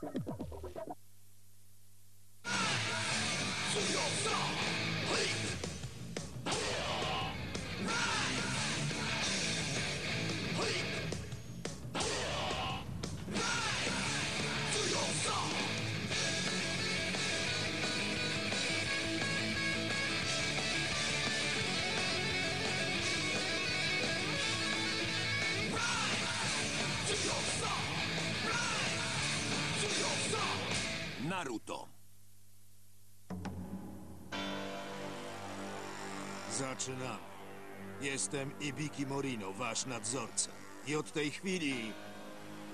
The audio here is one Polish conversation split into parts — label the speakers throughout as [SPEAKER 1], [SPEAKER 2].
[SPEAKER 1] Thanks.
[SPEAKER 2] Zaczynamy. Jestem Ibiki Morino, wasz nadzorca. I od tej chwili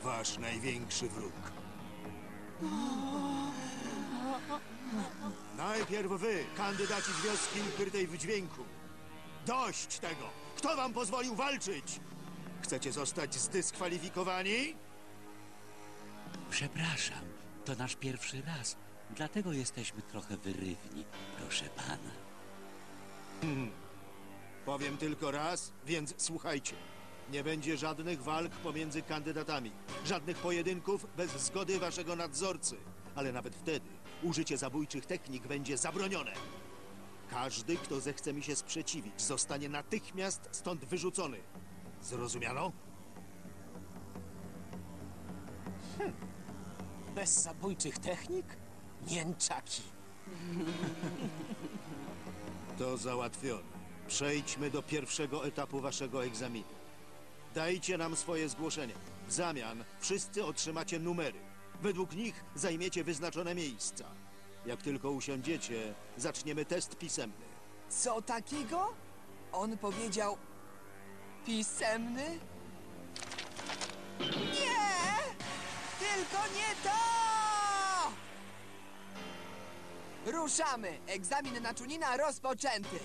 [SPEAKER 2] wasz największy wróg. Najpierw wy, kandydaci z wioski ukrytej w dźwięku. Dość tego! Kto wam pozwolił walczyć? Chcecie zostać zdyskwalifikowani?
[SPEAKER 3] Przepraszam, to nasz pierwszy raz, dlatego jesteśmy trochę wyrywni, proszę pana.
[SPEAKER 2] Powiem tylko raz, więc słuchajcie. Nie będzie żadnych walk pomiędzy kandydatami. Żadnych pojedynków bez zgody waszego nadzorcy. Ale nawet wtedy użycie zabójczych technik będzie zabronione. Każdy, kto zechce mi się sprzeciwić, zostanie natychmiast stąd wyrzucony. Zrozumiano?
[SPEAKER 1] Bez zabójczych technik? Mięczaki.
[SPEAKER 2] To załatwione. Przejdźmy do pierwszego etapu waszego egzaminu. Dajcie nam swoje zgłoszenia. W zamian wszyscy otrzymacie numery. Według nich zajmiecie wyznaczone miejsca. Jak tylko usiądziecie, zaczniemy test pisemny.
[SPEAKER 4] Co takiego? On powiedział... Pisemny? Nie! Tylko nie to! Ruszamy! Egzamin na czunina rozpoczęty!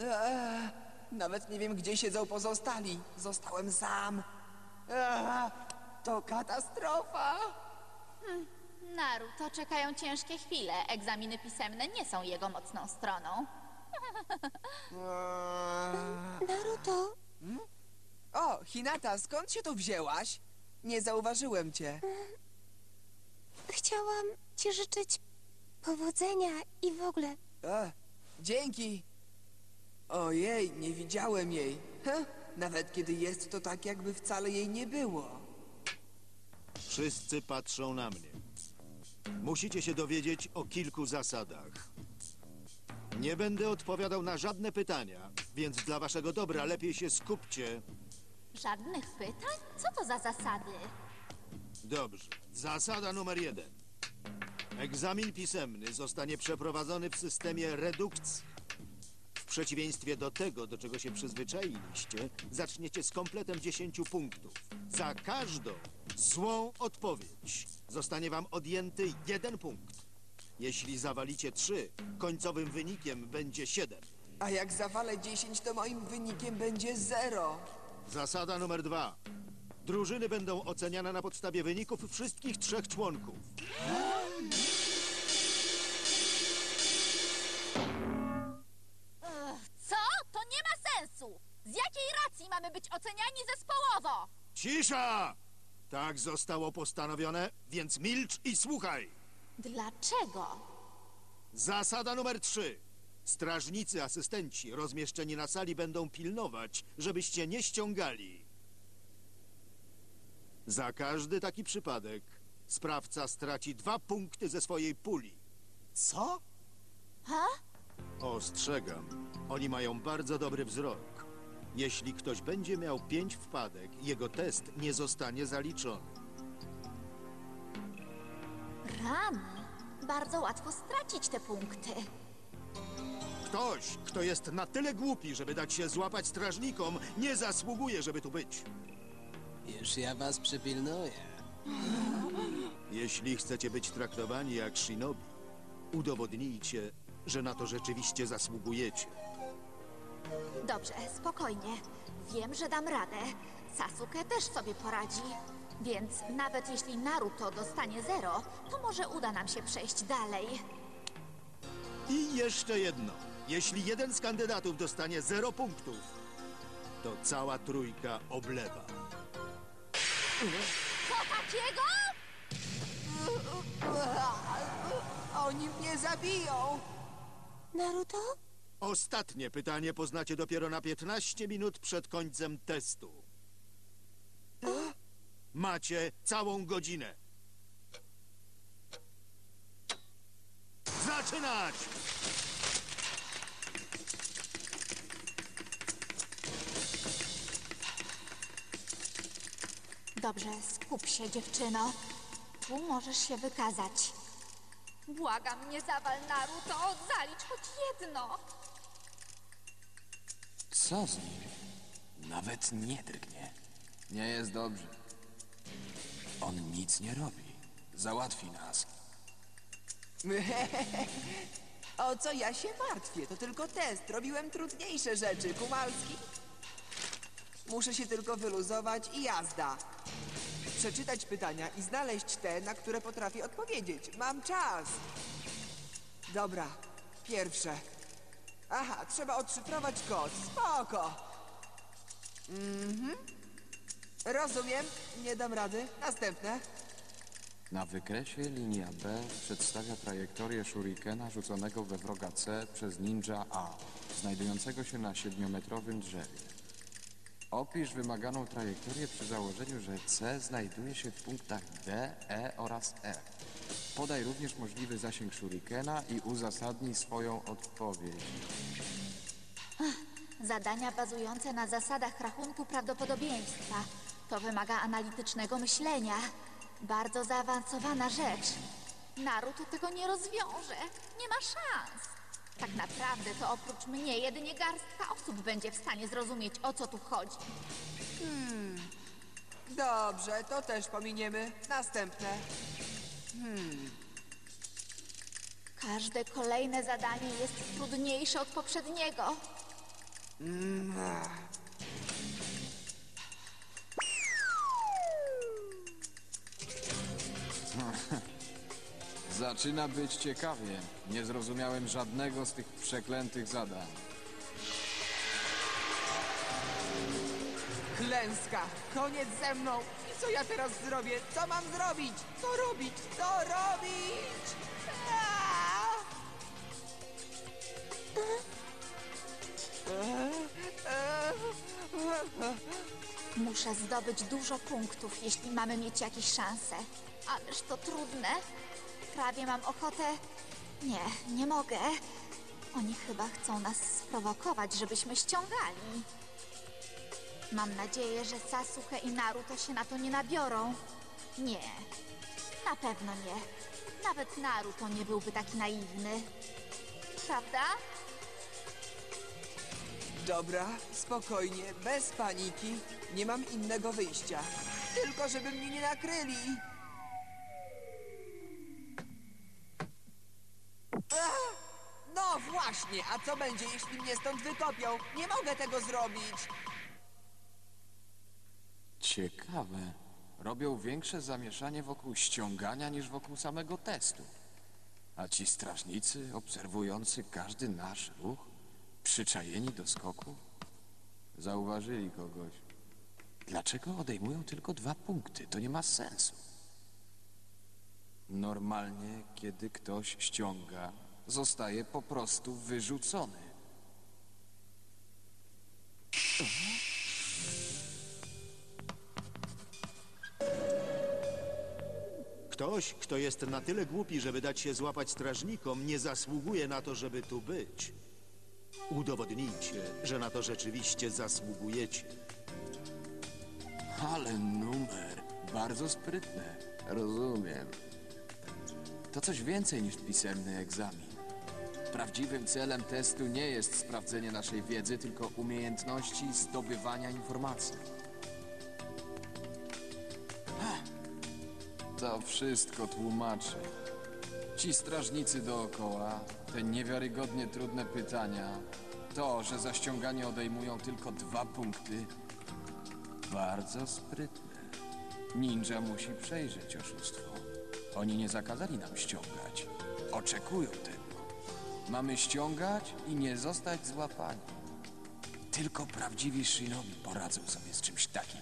[SPEAKER 4] Eee, nawet nie wiem, gdzie siedzą pozostali. Zostałem sam. Eee, to katastrofa!
[SPEAKER 5] Naruto czekają ciężkie chwile. Egzaminy pisemne nie są jego mocną stroną.
[SPEAKER 6] Naruto,
[SPEAKER 4] O, Hinata, skąd się tu wzięłaś? Nie zauważyłem cię.
[SPEAKER 6] chciałam ci życzyć powodzenia i w ogóle.
[SPEAKER 4] E, dzięki. Ojej, nie widziałem jej. Heh, nawet kiedy jest, to tak jakby wcale jej nie było.
[SPEAKER 2] Wszyscy patrzą na mnie. Musicie się dowiedzieć o kilku zasadach. Nie będę odpowiadał na żadne pytania, więc dla waszego dobra lepiej się skupcie.
[SPEAKER 5] Żadnych pytań? Co to za zasady?
[SPEAKER 2] Dobrze. Zasada numer jeden. Egzamin pisemny zostanie przeprowadzony w systemie redukcji. W przeciwieństwie do tego, do czego się przyzwyczailiście, zaczniecie z kompletem 10 punktów. Za każdą złą odpowiedź zostanie wam odjęty jeden punkt. Jeśli zawalicie 3, końcowym wynikiem będzie 7.
[SPEAKER 4] A jak zawalę 10, to moim wynikiem będzie 0.
[SPEAKER 2] Zasada numer dwa. Drużyny będą oceniane na podstawie wyników wszystkich trzech członków.
[SPEAKER 5] Co? To nie ma sensu! Z jakiej racji mamy być oceniani zespołowo?
[SPEAKER 2] Cisza! Tak zostało postanowione, więc milcz i słuchaj.
[SPEAKER 5] Dlaczego?
[SPEAKER 2] Zasada numer trzy. Strażnicy asystenci rozmieszczeni na sali będą pilnować, żebyście nie ściągali. Za każdy taki przypadek sprawca straci dwa punkty ze swojej puli.
[SPEAKER 1] Co?
[SPEAKER 5] Ha?
[SPEAKER 2] Ostrzegam, oni mają bardzo dobry wzrok. Jeśli ktoś będzie miał pięć wpadek, jego test nie zostanie zaliczony.
[SPEAKER 5] Rany. Bardzo łatwo stracić te punkty.
[SPEAKER 2] Ktoś, kto jest na tyle głupi, żeby dać się złapać strażnikom, nie zasługuje, żeby tu być.
[SPEAKER 1] Już ja was przypilnuję.
[SPEAKER 2] Jeśli chcecie być traktowani jak shinobi, udowodnijcie, że na to rzeczywiście zasługujecie.
[SPEAKER 5] Dobrze, spokojnie. Wiem, że dam radę. Sasuke też sobie poradzi. Więc nawet jeśli Naruto dostanie zero, to może uda nam się przejść dalej.
[SPEAKER 2] I jeszcze jedno. Jeśli jeden z kandydatów dostanie 0 punktów, to cała trójka oblewa.
[SPEAKER 5] Co takiego?
[SPEAKER 4] Oni mnie zabiją!
[SPEAKER 6] Naruto?
[SPEAKER 2] Ostatnie pytanie poznacie dopiero na 15 minut przed końcem testu. Macie całą godzinę. Zaczynać!
[SPEAKER 5] Dobrze, skup się, dziewczyno. Tu możesz się wykazać. Błagam, nie zawal Naruto, zalicz choć jedno.
[SPEAKER 7] Co z nim? Nawet nie drgnie. Nie jest dobrze. On nic nie robi. Załatwi nas.
[SPEAKER 4] O co ja się martwię? To tylko test. Robiłem trudniejsze rzeczy. Kumalski? Muszę się tylko wyluzować i jazda. Przeczytać pytania i znaleźć te, na które potrafię odpowiedzieć. Mam czas. Dobra, pierwsze. Aha, trzeba odszyfrować kod. Spoko. Mhm. Rozumiem, nie dam rady. Następne.
[SPEAKER 7] Na wykresie linia B przedstawia trajektorię shurikena rzuconego we wroga C przez ninja A, znajdującego się na siedmiometrowym drzewie. Opisz wymaganą trajektorię przy założeniu, że C znajduje się w punktach D, E oraz F. Podaj również możliwy zasięg shurikena i uzasadnij swoją odpowiedź.
[SPEAKER 5] Zadania bazujące na zasadach rachunku prawdopodobieństwa. To wymaga analitycznego myślenia. Bardzo zaawansowana rzecz. Naruto tego nie rozwiąże. Nie ma szans. Tak naprawdę to oprócz mnie jedynie garstka osób będzie w stanie zrozumieć, o co tu chodzi.
[SPEAKER 4] Dobrze, to też pominiemy. Następne.
[SPEAKER 5] Każde kolejne zadanie jest trudniejsze od poprzedniego.
[SPEAKER 7] Zaczyna być ciekawie. Nie zrozumiałem żadnego z tych przeklętych zadań.
[SPEAKER 4] Klęska! Koniec ze mną! I co ja teraz zrobię? Co mam zrobić? Co robić? Co robić? Aaa!
[SPEAKER 5] Muszę zdobyć dużo punktów, jeśli mamy mieć jakieś szanse. Ależ to trudne. Prawie mam ochotę. Nie, nie mogę. Oni chyba chcą nas sprowokować, żebyśmy ściągali. Mam nadzieję, że Sasuke i Naruto się na to nie nabiorą. Nie, na pewno nie. Nawet Naruto nie byłby taki naiwny. Prawda?
[SPEAKER 4] Dobra, spokojnie, bez paniki. Nie mam innego wyjścia. Tylko żeby mnie nie nakryli. Ah! No właśnie, a co będzie, jeśli mnie stąd wykopią? Nie mogę tego zrobić.
[SPEAKER 7] Ciekawe. Robią większe zamieszanie wokół ściągania niż wokół samego testu. A ci strażnicy, obserwujący każdy nasz ruch, przyczajeni do skoku, zauważyli kogoś. Dlaczego odejmują tylko dwa punkty? To nie ma sensu. Normalnie, kiedy ktoś ściąga, zostaje po prostu wyrzucony.
[SPEAKER 2] Ktoś, kto jest na tyle głupi, żeby dać się złapać strażnikom, nie zasługuje na to, żeby tu być. Udowodnijcie, że na to rzeczywiście zasługujecie.
[SPEAKER 7] Ale numer. Bardzo sprytne. Rozumiem. To coś więcej niż pisemny egzamin. Prawdziwym celem testu nie jest sprawdzenie naszej wiedzy, tylko umiejętności zdobywania informacji. To wszystko tłumaczy. Ci strażnicy dookoła, te niewiarygodnie trudne pytania, to, że za ściąganie odejmują tylko dwa punkty, bardzo sprytne. Ninja musi przejrzeć oszustwo. Oni nie zakazali nam ściągać. Oczekują tego. Mamy ściągać i nie zostać złapani. Tylko prawdziwi shinobi poradzą sobie z czymś takim.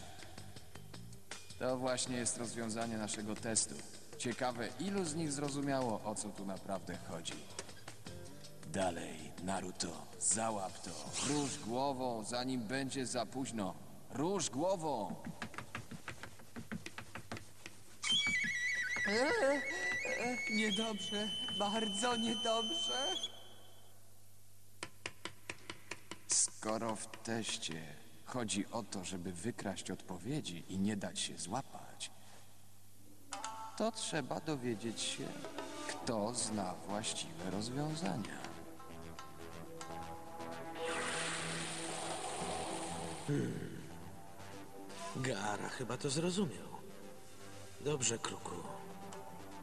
[SPEAKER 7] To właśnie jest rozwiązanie naszego testu. Ciekawe, ilu z nich zrozumiało, o co tu naprawdę chodzi. Dalej, Naruto, załap to. Rusz głową, zanim będzie za późno. Rusz głową!
[SPEAKER 4] Niedobrze, bardzo niedobrze.
[SPEAKER 7] Skoro w teście chodzi o to, żeby wykraść odpowiedzi i nie dać się złapać, to trzeba dowiedzieć się, kto zna właściwe rozwiązania.
[SPEAKER 8] Gara chyba to zrozumiał. Dobrze, Kruku.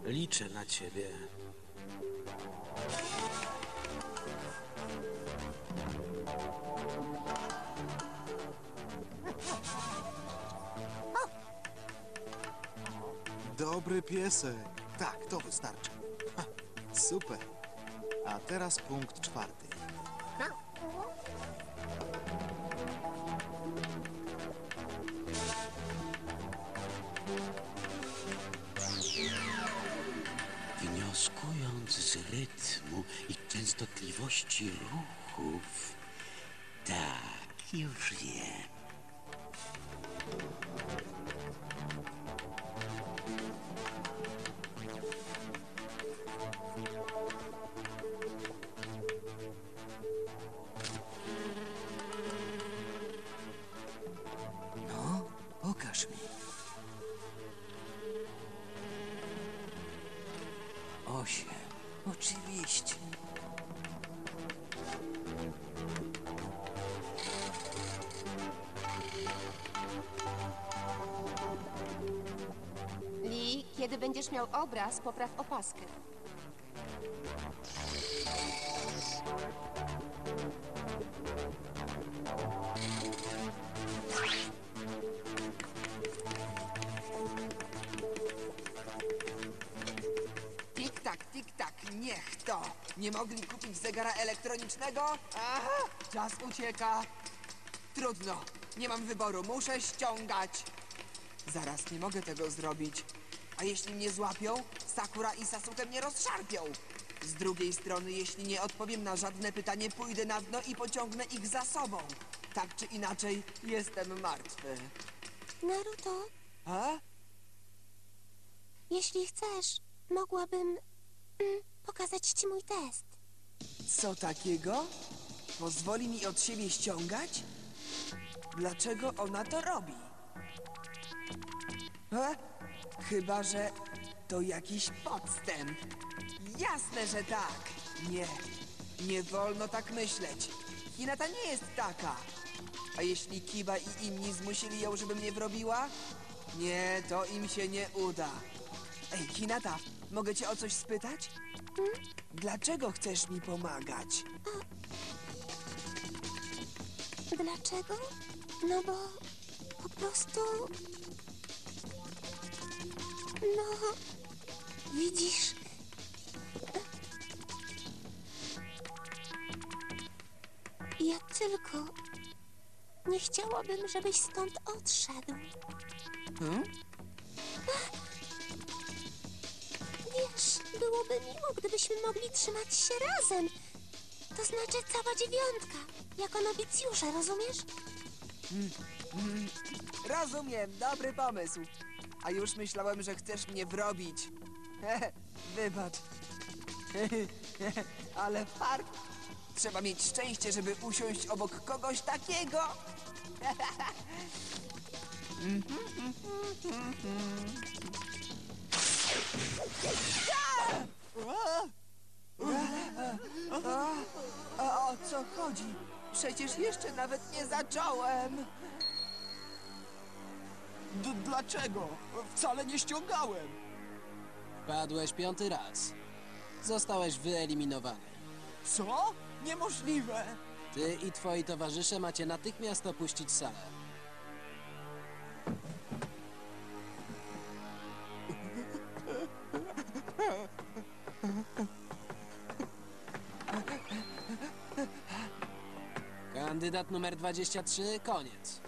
[SPEAKER 8] Liczę na ciebie.
[SPEAKER 2] Dobry piesek. Tak, to wystarczy. Ha, super. A teraz punkt czwarty.
[SPEAKER 3] Wnioskując z rytmu i częstotliwości ruchów. Tak, już wiem.
[SPEAKER 1] Pokaż mi. Osiem. Oczywiście.
[SPEAKER 6] Lee, kiedy będziesz miał obraz, popraw opaskę.
[SPEAKER 4] Nie mogli kupić zegara elektronicznego? Aha, czas ucieka. Trudno, nie mam wyboru, muszę ściągać. Zaraz, nie mogę tego zrobić. A jeśli mnie złapią, Sakura i Sasuke mnie rozszarpią. Z drugiej strony, jeśli nie odpowiem na żadne pytanie, pójdę na dno i pociągnę ich za sobą. Tak czy inaczej, jestem martwy.
[SPEAKER 6] Naruto,
[SPEAKER 4] A?
[SPEAKER 6] jeśli chcesz, mogłabym mm, pokazać ci mój test.
[SPEAKER 4] Co takiego? Pozwoli mi od siebie ściągać? Dlaczego ona to robi? E? Chyba, że to jakiś podstęp. Jasne, że tak. Nie, nie wolno tak myśleć. Hinata nie jest taka. A jeśli Kiba i inni zmusili ją, żeby mnie wrobiła? Nie, to im się nie uda. Ej, Hinata, mogę cię o coś spytać? Dlaczego chcesz mi pomagać?
[SPEAKER 6] Dlaczego? No bo po prostu. No, widzisz. Ja tylko nie chciałabym, żebyś stąd odszedł.
[SPEAKER 4] Hmm?
[SPEAKER 6] Byłoby miło, gdybyśmy mogli trzymać się razem. To znaczy cała dziewiątka, jako nowicjusze, rozumiesz?
[SPEAKER 4] Rozumiem, dobry pomysł. A już myślałem, że chcesz mnie wrobić. Wybacz. Ale fart. Trzeba mieć szczęście, żeby usiąść obok kogoś takiego. Przecież jeszcze nawet nie zacząłem.
[SPEAKER 2] D dlaczego? Wcale nie ściągałem.
[SPEAKER 1] Padłeś piąty raz. Zostałeś wyeliminowany.
[SPEAKER 2] Co? Niemożliwe.
[SPEAKER 1] Ty i twoi towarzysze macie natychmiast opuścić salę. Kandydat numer 23, koniec.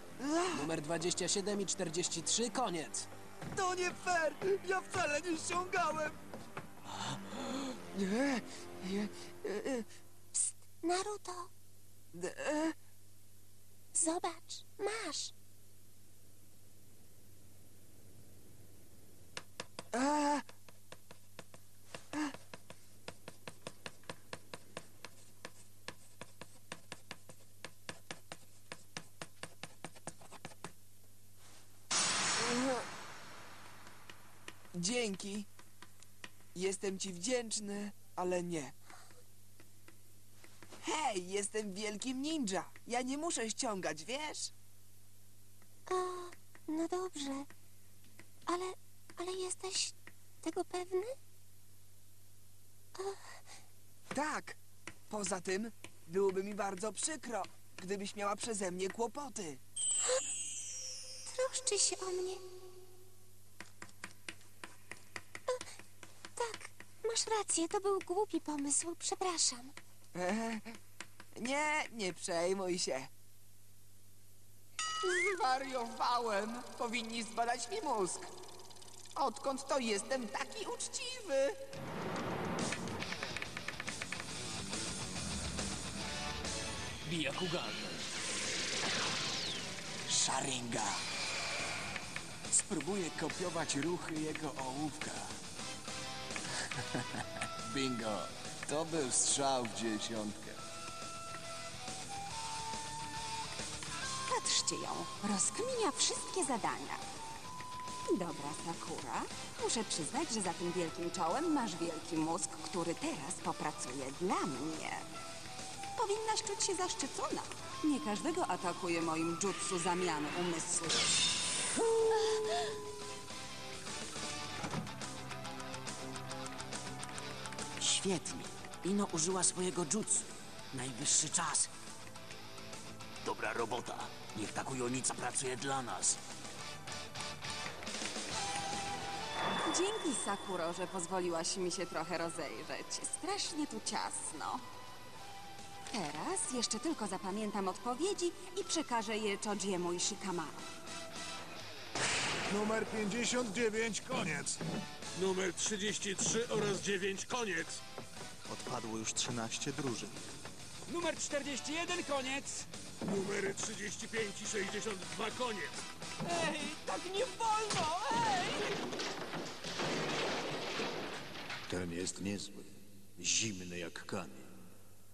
[SPEAKER 1] Numer 27 i 43, koniec.
[SPEAKER 4] To nie fair! Ja wcale nie ściągałem! Nie, e,
[SPEAKER 6] Naruto,
[SPEAKER 4] e,
[SPEAKER 6] zobacz, masz.
[SPEAKER 4] a, Dzięki. Jestem ci wdzięczny, ale nie. Hej, jestem wielkim ninja. Ja nie muszę ściągać, wiesz?
[SPEAKER 6] A, no dobrze. Ale, ale jesteś tego pewny?
[SPEAKER 4] Tak. Poza tym, byłoby mi bardzo przykro, gdybyś miała przeze mnie kłopoty.
[SPEAKER 6] Troszczy się o mnie. A, tak, masz rację, to był głupi pomysł, przepraszam.
[SPEAKER 4] E, nie, nie przejmuj się. Zwariowałem. Powinni zbadać mi mózg. Odkąd to jestem taki uczciwy?
[SPEAKER 3] Bijakugan.
[SPEAKER 9] Sharinga. Spróbuję kopiować ruchy jego ołówka. Bingo. To był strzał w dziesiątkę.
[SPEAKER 10] Patrzcie ją, rozkminia wszystkie zadania. Dobra, Sakura, muszę przyznać, że za tym wielkim czołem masz wielki mózg, który teraz popracuje dla mnie. Powinnaś czuć się zaszczycona. Nie każdego atakuje moim jutsu zamiany umysłu.
[SPEAKER 3] Świetnie. Ino użyła swojego jutsu. Najwyższy czas. Dobra robota. Niech ta kujonica pracuje dla nas.
[SPEAKER 10] Dzięki, Sakuro, że pozwoliłaś mi się trochę rozejrzeć. Strasznie tu ciasno. Teraz jeszcze tylko zapamiętam odpowiedzi i przekażę je Chojiemu i Shikamaru.
[SPEAKER 11] Numer 59, koniec.
[SPEAKER 8] Numer 33 oraz 9, koniec.
[SPEAKER 11] Odpadło już 13 drużyn.
[SPEAKER 3] Numer 41, koniec.
[SPEAKER 8] Numery 35 i 62, koniec.
[SPEAKER 4] Ej, tak nie wolno! Ej!
[SPEAKER 2] Ten jest niezły. Zimny jak kamień.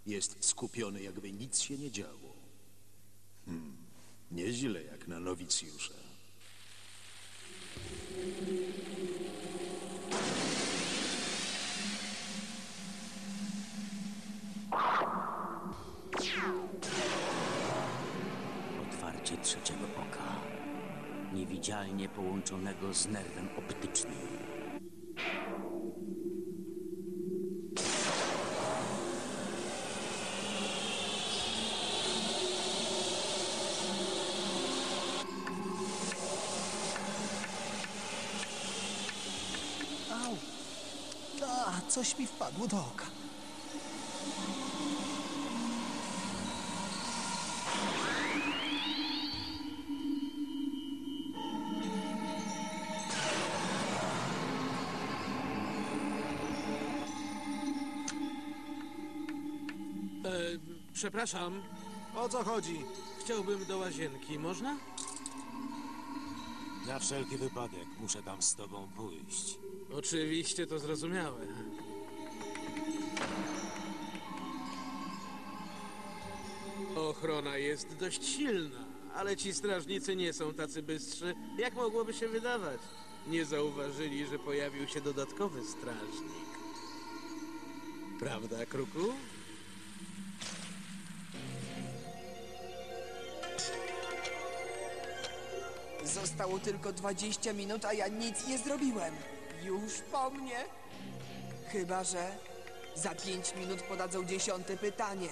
[SPEAKER 2] Jest skupiony, jakby nic się nie działo. Hmm, nieźle jak na nowicjusza.
[SPEAKER 3] Niewidzialnie połączonego z nerwem optycznym.
[SPEAKER 11] Au! A, coś mi wpadło do oka.
[SPEAKER 8] Przepraszam,
[SPEAKER 11] O co chodzi?
[SPEAKER 8] chciałbym do łazienki, można?
[SPEAKER 12] Na wszelki wypadek muszę tam z tobą pójść.
[SPEAKER 8] Oczywiście to zrozumiałe. Ochrona jest dość silna, ale ci strażnicy nie są tacy bystrzy, jak mogłoby się wydawać. Nie zauważyli, że pojawił się dodatkowy strażnik. Prawda, Kruku?
[SPEAKER 4] Zostało tylko 20 minut, a ja nic nie zrobiłem. Już po mnie. Chyba, że za 5 minut podadzą dziesiąte pytanie.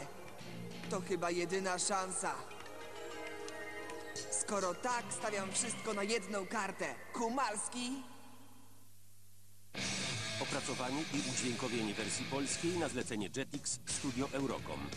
[SPEAKER 4] To chyba jedyna szansa. Skoro tak, stawiam wszystko na jedną kartę. Kumalski,
[SPEAKER 12] Opracowanie i udźwiękowienie wersji polskiej na zlecenie Jetix Studio Eurocom.